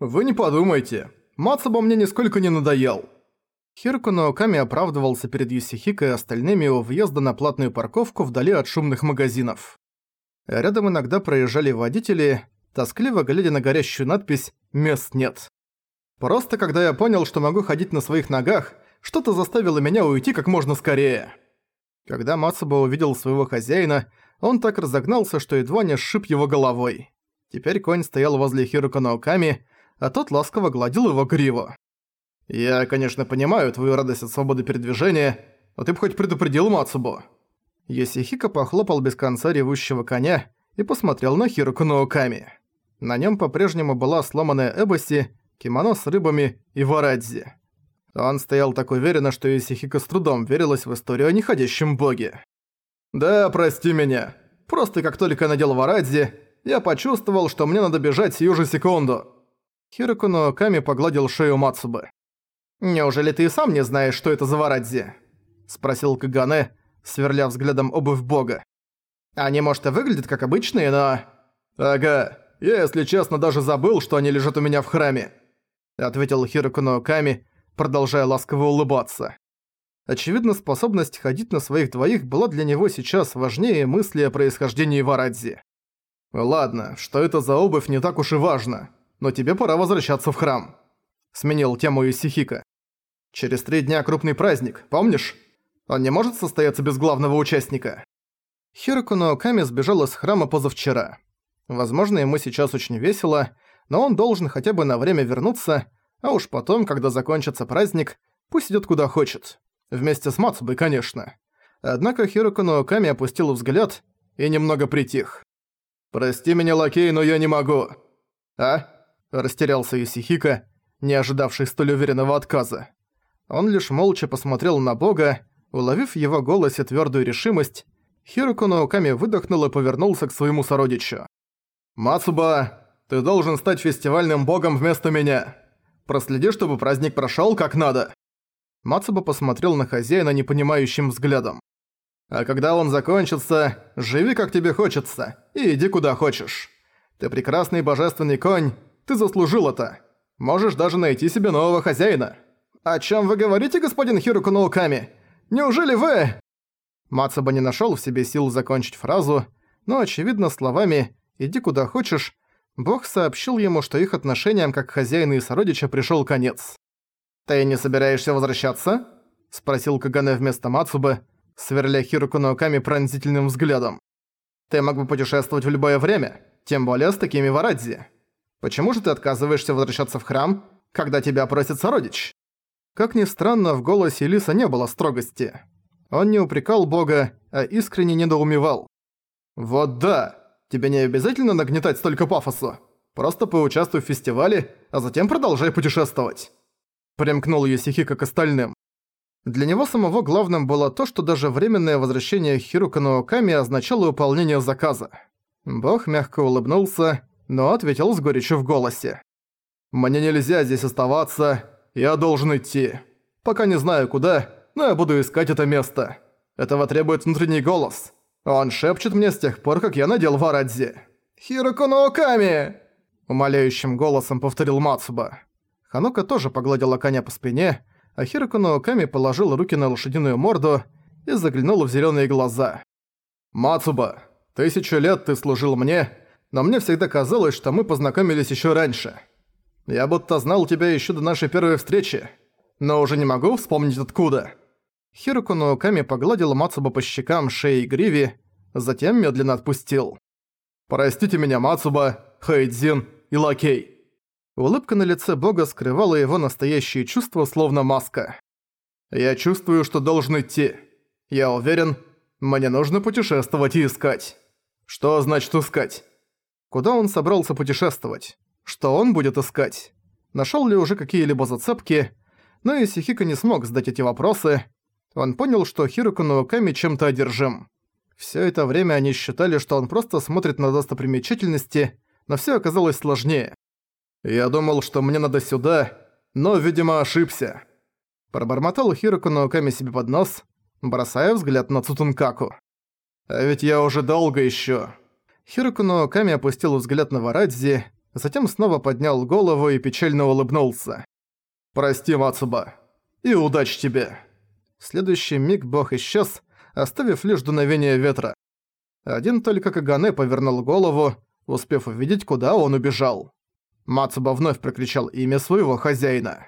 «Вы не подумайте. Мацаба мне нисколько не надоел». Хироко Наоками оправдывался перед Юсихико и остальными у въезда на платную парковку вдали от шумных магазинов. Рядом иногда проезжали водители, тоскливо глядя на горящую надпись «Мест нет». Просто когда я понял, что могу ходить на своих ногах, что-то заставило меня уйти как можно скорее. Когда Мацуба увидел своего хозяина, он так разогнался, что едва не сшиб его головой. Теперь конь стоял возле Хирука Наоками, а тот ласково гладил его гриву. «Я, конечно, понимаю твою радость от свободы передвижения, но ты бы хоть предупредил Мацубу». Йосихико похлопал без конца ревущего коня и посмотрел на Хируку Наоками. На нем по-прежнему была сломанная Эбоси, кимоно с рыбами и варадзи. Он стоял так уверенно, что Исихико с трудом верилась в историю о неходящем боге. «Да, прости меня. Просто как только надел варадзи, я почувствовал, что мне надо бежать сию же секунду». Хироку Наоками погладил шею Мацубы. «Неужели ты и сам не знаешь, что это за варадзи?» Спросил Кагане, сверля взглядом обувь бога. «Они, может, и выглядят как обычные, но...» «Ага, я, если честно, даже забыл, что они лежат у меня в храме», ответил Хироку Наоками, продолжая ласково улыбаться. Очевидно, способность ходить на своих двоих была для него сейчас важнее мысли о происхождении Варадзи. «Ладно, что это за обувь не так уж и важно, но тебе пора возвращаться в храм», — сменил тему Исихика. «Через три дня крупный праздник, помнишь? Он не может состояться без главного участника». Хироку Наоками сбежал из храма позавчера. Возможно, ему сейчас очень весело, но он должен хотя бы на время вернуться, а уж потом, когда закончится праздник, пусть идёт куда хочет. Вместе с Мацубой, конечно. Однако Хироку Наоками опустил взгляд и немного притих. «Прости меня, лакей, но я не могу». «А?» – растерялся Исихика, не ожидавший столь уверенного отказа. Он лишь молча посмотрел на бога, уловив в его голосе твёрдую решимость, Хироку Наоками выдохнул и повернулся к своему сородичу. «Мацуба, ты должен стать фестивальным богом вместо меня. Проследи, чтобы праздник прошёл как надо». Мацуба посмотрел на хозяина непонимающим взглядом. «А когда он закончится, живи как тебе хочется и иди куда хочешь. Ты прекрасный божественный конь, ты заслужил это. Можешь даже найти себе нового хозяина». «О чём вы говорите, господин Хируку Науками? Неужели вы...» Мацуба не нашёл в себе сил закончить фразу, но, очевидно, словами «иди куда хочешь» Бог сообщил ему, что их отношениям как хозяина и сородича пришёл конец. «Ты не собираешься возвращаться?» – спросил Кагане вместо Мацубы, сверля Хируку Науками пронзительным взглядом. «Ты мог бы путешествовать в любое время, тем более с такими варадзи. Почему же ты отказываешься возвращаться в храм, когда тебя просит сородич?» Как ни странно, в голосе Лиса не было строгости. Он не упрекал бога, а искренне недоумевал. «Вот да, тебе не обязательно нагнетать столько пафоса. Просто поучаствуй в фестивале, а затем продолжай путешествовать». Примкнул Юсихика к остальным. Для него самого главным было то, что даже временное возвращение Хирука Наоками означало выполнение заказа. Бог мягко улыбнулся, но ответил с горечью в голосе. «Мне нельзя здесь оставаться, я должен идти. Пока не знаю куда, но я буду искать это место. Этого требует внутренний голос. Он шепчет мне с тех пор, как я надел Варадзи. «Хироко Наоками!» Умоляющим голосом повторил Мацуба. Ханока тоже погладила коня по спине, а Хироко Наоками положил руки на лошадиную морду и заглянул в зелёные глаза. «Мацуба, тысячу лет ты служил мне, но мне всегда казалось, что мы познакомились ещё раньше. Я будто знал тебя ещё до нашей первой встречи, но уже не могу вспомнить откуда». Хироко Наоками погладил Мацуба по щекам, шее и гриве, затем медленно отпустил. «Простите меня, Мацуба, Хайдзин и Лакей». Улыбка на лице бога скрывала его настоящие чувства, словно маска. «Я чувствую, что должен идти. Я уверен, мне нужно путешествовать и искать». «Что значит искать?» Куда он собрался путешествовать? Что он будет искать? Нашёл ли уже какие-либо зацепки? Но Исихика не смог задать эти вопросы. Он понял, что Хирука Науками чем-то одержим. Всё это время они считали, что он просто смотрит на достопримечательности, но всё оказалось сложнее. «Я думал, что мне надо сюда, но, видимо, ошибся». Пробормотал Хироку Науками себе под нос, бросая взгляд на Цутункаку. «А ведь я уже долго ещё». Хироку Науками опустил взгляд на Варадзи, затем снова поднял голову и печально улыбнулся. «Прости, Мацуба, и удачи тебе!» В следующий миг бог исчез, оставив лишь дуновение ветра. Один только Кагане повернул голову, успев увидеть, куда он убежал. Мацуба вновь прокричал имя своего хозяина.